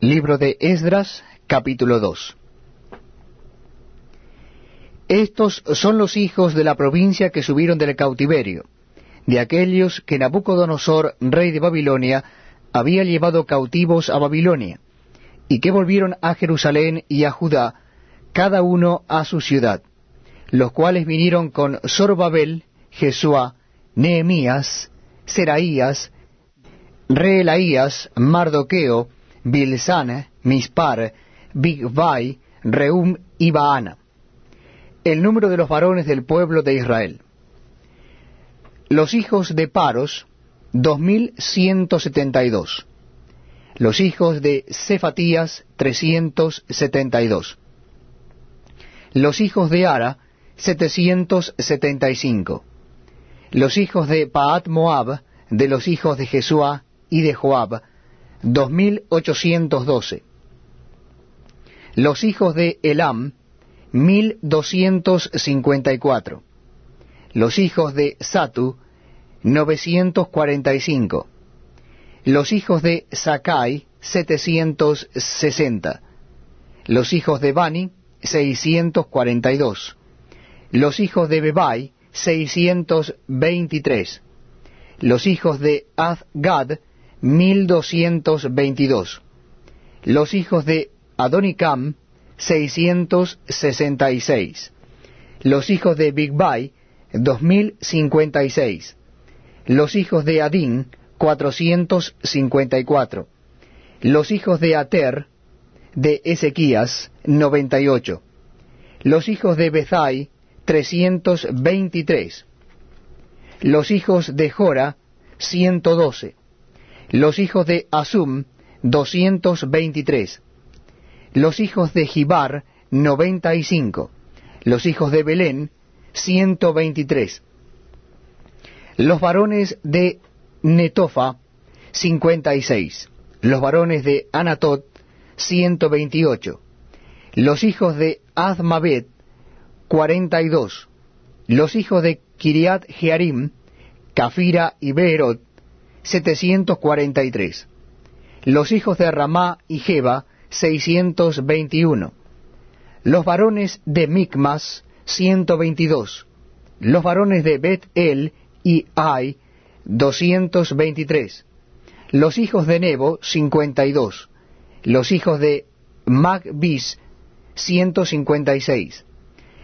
Libro de Esdras, capítulo 2 Estos son los hijos de la provincia que subieron del cautiverio, de aquellos que Nabucodonosor, rey de Babilonia, había llevado cautivos a Babilonia, y que volvieron a Jerusalén y a Judá, cada uno a su ciudad, los cuales vinieron con Sorbabel, Jesúa, Nehemías, Seraías, Reelaías, Mardoqueo, Bilsana, Mispar, Bigvai, Reum y Baana. El número de los varones del pueblo de Israel. Los hijos de Paros, dos mil ciento setenta y dos. Los hijos de Cefatías, trescientos setenta y dos. Los hijos de Ara, setecientos setenta y cinco. Los hijos de Paat Moab, de los hijos de Jesúa y de Joab, 2812. Los hijos de Elam, 1254. Los hijos de Satu, 945. Los hijos de Sakai, 760. Los hijos de Bani, 642. Los hijos de Bebai, 623. Los hijos de Azgad, 1222. Los hijos de Adonicam, 666. Los hijos de Bigbai, 2056. Los hijos de Adin, 454. Los hijos de Ater, de Ezequías, 98. Los hijos de Bezai, 323. Los hijos de Jora, 112 los hijos de Asum, 223. Los hijos de Gibar, 95. Los hijos de Belén, 123. Los varones de Netofa, 56. Los varones de Anatot, 128. Los hijos de Azmabet, 42. Los hijos de Kiriat Jearim, Cafira y Beerot, 743. Los hijos de Ramá y Jeba, 621. Los varones de Micmas, 122. Los varones de Bet-El y Ai, 223. Los hijos de Nebo, 52. Los hijos de Magbis, 156.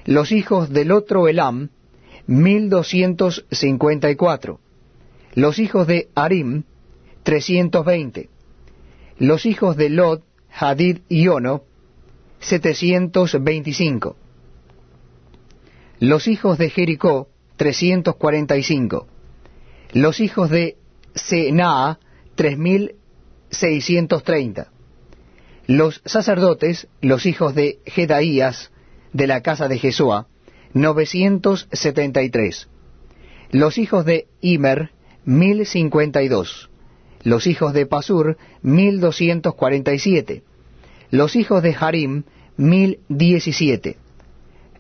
Los hijos del otro Elam, 1254 los hijos de Arim, 320. Los hijos de Lot, Hadid y Ono, 725. Los hijos de Jericó, 345. Los hijos de Senaa, 3630. Los sacerdotes, los hijos de Jedaías, de la casa de Jesúa, 973. Los hijos de Imer, mil cincuenta y dos. Los hijos de Pasur, mil doscientos cuarenta y siete. Los hijos de Harim, mil diecisiete.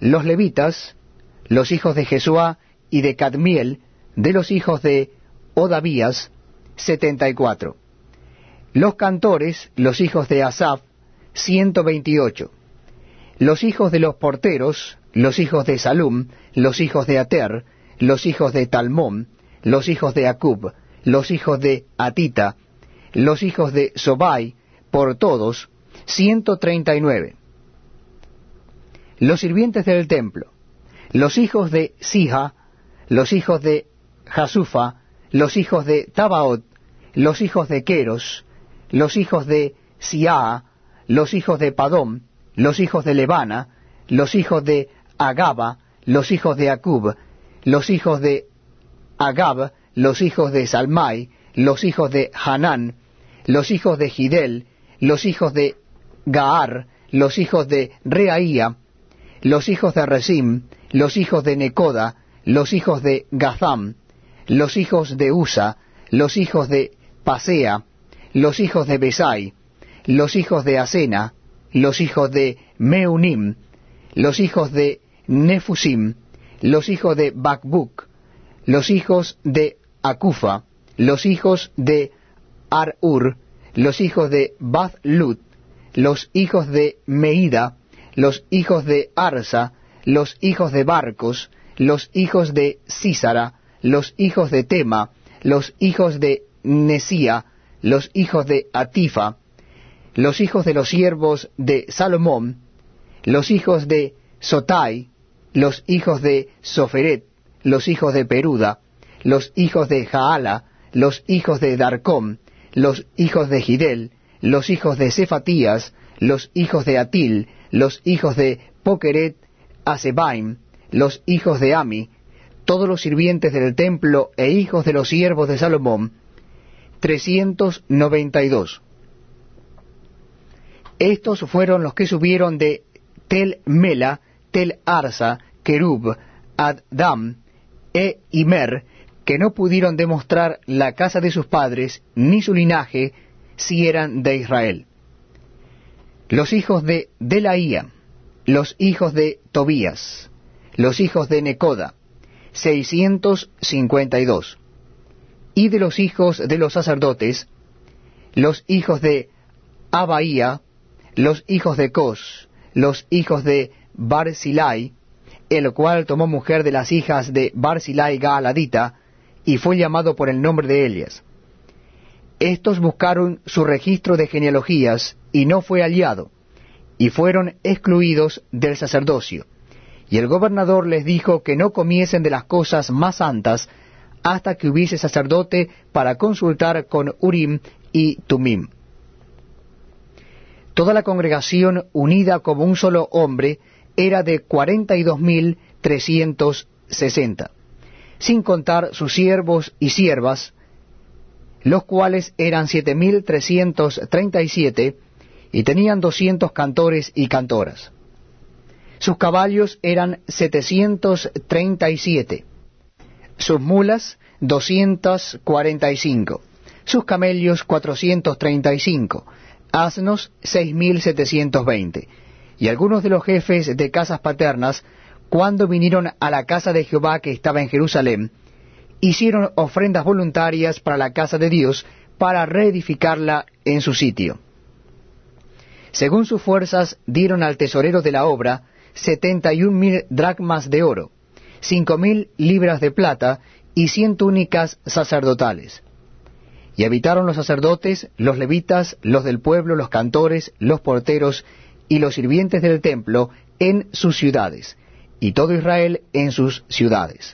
Los levitas, los hijos de Jesuá y de Cadmiel, de los hijos de Odavías, setenta y cuatro. Los cantores, los hijos de Asaf, ciento veintiocho. Los hijos de los porteros, los hijos de Salum, los hijos de Ater, los hijos de Talmón, los hijos de Acub, los hijos de Atita, los hijos de Sobai, por todos, ciento treinta y nueve. Los sirvientes del templo, los hijos de Sija, los hijos de Jasufa, los hijos de Tabaot, los hijos de Queros, los hijos de Siaa, los hijos de Padom, los hijos de Levana, los hijos de Agaba, los hijos de Acub, los hijos de Agab, los hijos de Salmai, los hijos de Hanán, los hijos de Gidel, los hijos de Gaar, los hijos de Reaía, los hijos de Resim, los hijos de Necoda, los hijos de Gazam, los hijos de Usa, los hijos de Pasea, los hijos de Besai, los hijos de Asena, los hijos de Meunim, los hijos de Nefusim, los hijos de Bakbuk, los hijos de Acufa, los hijos de Ar-Ur, los hijos de Bath-Lut, los hijos de Meida, los hijos de Arsa, los hijos de Barcos, los hijos de Císara, los hijos de Tema, los hijos de Nesía, los hijos de Atifa, los hijos de los siervos de Salomón, los hijos de Sotai, los hijos de Soferet, los hijos de Peruda, los hijos de Jaala, los hijos de Darcom, los hijos de Gidel, los hijos de Cefatías, los hijos de Atil, los hijos de Pokeret Asebaim, los hijos de Ami, todos los sirvientes del templo e hijos de los siervos de Salomón, trescientos noventa y dos. Estos fueron los que subieron de Tel Mela, Tel Arsa, Kerub, Addam e Imer, que no pudieron demostrar la casa de sus padres ni su linaje si eran de Israel. Los hijos de Delaía, los hijos de Tobías, los hijos de Necoda, seiscientos cincuenta y dos. Y de los hijos de los sacerdotes, los hijos de Abaía, los hijos de Cos, los hijos de Barzilai, el cual tomó mujer de las hijas de Barzilai Gaaladita, y fue llamado por el nombre de Elias. Estos buscaron su registro de genealogías, y no fue hallado, y fueron excluidos del sacerdocio. Y el gobernador les dijo que no comiesen de las cosas más santas hasta que hubiese sacerdote para consultar con Urim y Tumim. Toda la congregación unida como un solo hombre era de cuarenta y dos mil trescientos sesenta, sin contar sus siervos y siervas, los cuales eran siete mil trescientos treinta y siete, y tenían doscientos cantores y cantoras. Sus caballos eran setecientos treinta y siete, sus mulas doscientos cuarenta y cinco, sus camellos cuatrocientos treinta y cinco, asnos seis mil setecientos veinte. Y algunos de los jefes de casas paternas, cuando vinieron a la casa de Jehová que estaba en Jerusalén, hicieron ofrendas voluntarias para la casa de Dios, para reedificarla en su sitio. Según sus fuerzas, dieron al tesorero de la obra setenta y un mil dracmas de oro, cinco mil libras de plata y cien túnicas sacerdotales. Y habitaron los sacerdotes, los levitas, los del pueblo, los cantores, los porteros y los sirvientes del templo en sus ciudades, y todo Israel en sus ciudades.